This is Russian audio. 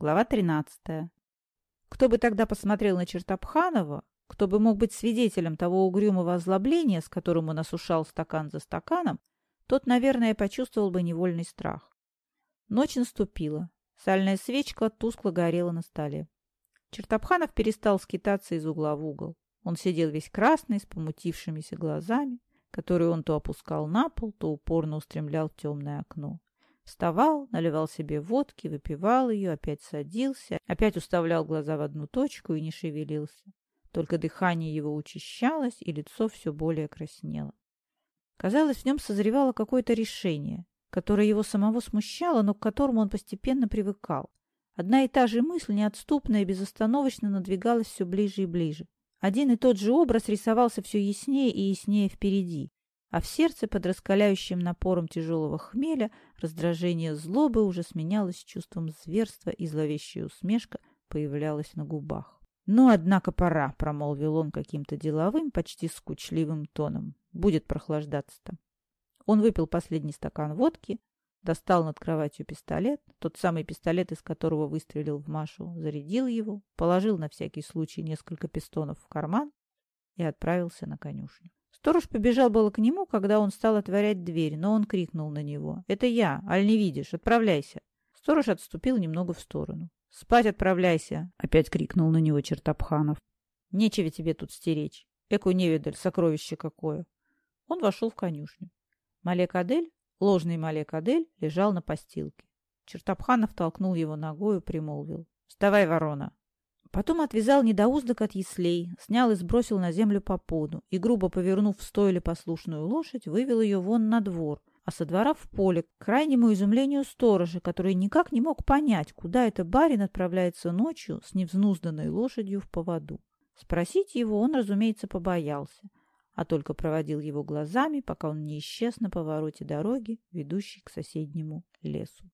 Глава 13. Кто бы тогда посмотрел на Чертопханова, кто бы мог быть свидетелем того угрюмого озлобления, с которым он осушал стакан за стаканом, тот, наверное, почувствовал бы невольный страх. Ночь наступила. Сальная свечка тускло горела на столе. Чертопханов перестал скитаться из угла в угол. Он сидел весь красный, с помутившимися глазами, которые он то опускал на пол, то упорно устремлял в темное окно. Вставал, наливал себе водки, выпивал ее, опять садился, опять уставлял глаза в одну точку и не шевелился. Только дыхание его учащалось, и лицо все более краснело. Казалось, в нем созревало какое-то решение, которое его самого смущало, но к которому он постепенно привыкал. Одна и та же мысль неотступно и безостановочно надвигалась все ближе и ближе. Один и тот же образ рисовался все яснее и яснее впереди, а в сердце под раскаляющим напором тяжелого хмеля раздражение злобы уже сменялось чувством зверства, и зловещая усмешка появлялась на губах. «Ну, однако, пора», — промолвил он каким-то деловым, почти скучливым тоном. «Будет прохлаждаться-то». Он выпил последний стакан водки, достал над кроватью пистолет, тот самый пистолет, из которого выстрелил в Машу, зарядил его, положил на всякий случай несколько пистонов в карман и отправился на конюшню. Сторож побежал было к нему, когда он стал отворять дверь, но он крикнул на него. «Это я, аль не видишь? Отправляйся!» Сторож отступил немного в сторону. «Спать отправляйся!» — опять крикнул на него Чертопханов. «Нечего тебе тут стеречь. Эку невидаль, сокровище какое!» Он вошел в конюшню. Малек Адель Ложный Малек Адель лежал на постилке. Чертопханов толкнул его ногой и примолвил. «Вставай, ворона!» Потом отвязал недоуздок от яслей, снял и сбросил на землю попону и, грубо повернув в стойле послушную лошадь, вывел ее вон на двор, а со двора в поле, к крайнему изумлению сторожа, который никак не мог понять, куда это барин отправляется ночью с невзнузданной лошадью в поводу. Спросить его он, разумеется, побоялся а только проводил его глазами, пока он не исчез на повороте дороги, ведущей к соседнему лесу.